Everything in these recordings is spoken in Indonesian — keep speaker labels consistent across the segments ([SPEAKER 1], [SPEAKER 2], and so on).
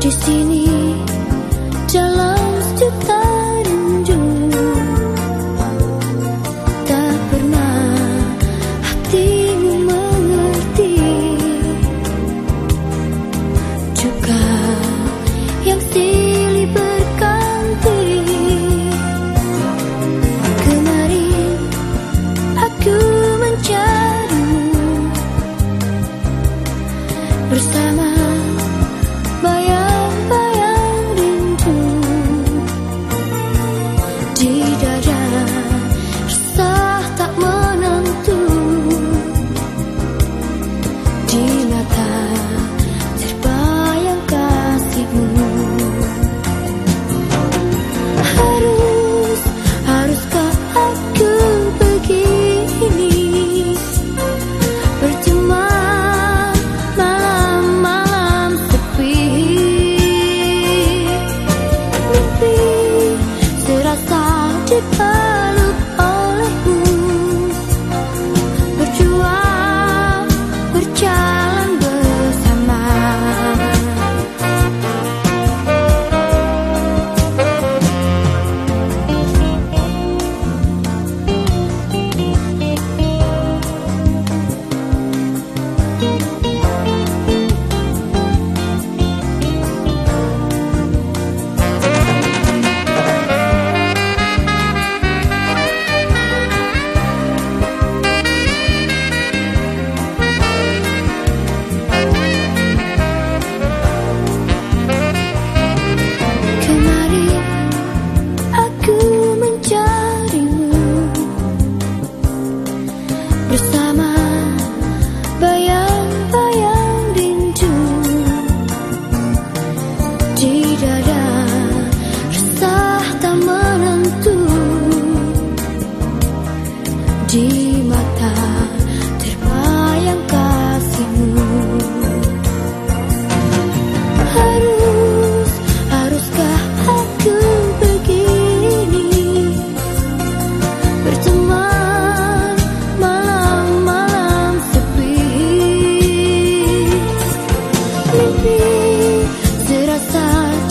[SPEAKER 1] di sini dalam sejuta rindu. Tak pernah hatimu mengerti juga yang silih berganti kemarin aku mencarimu bersama.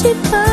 [SPEAKER 1] jika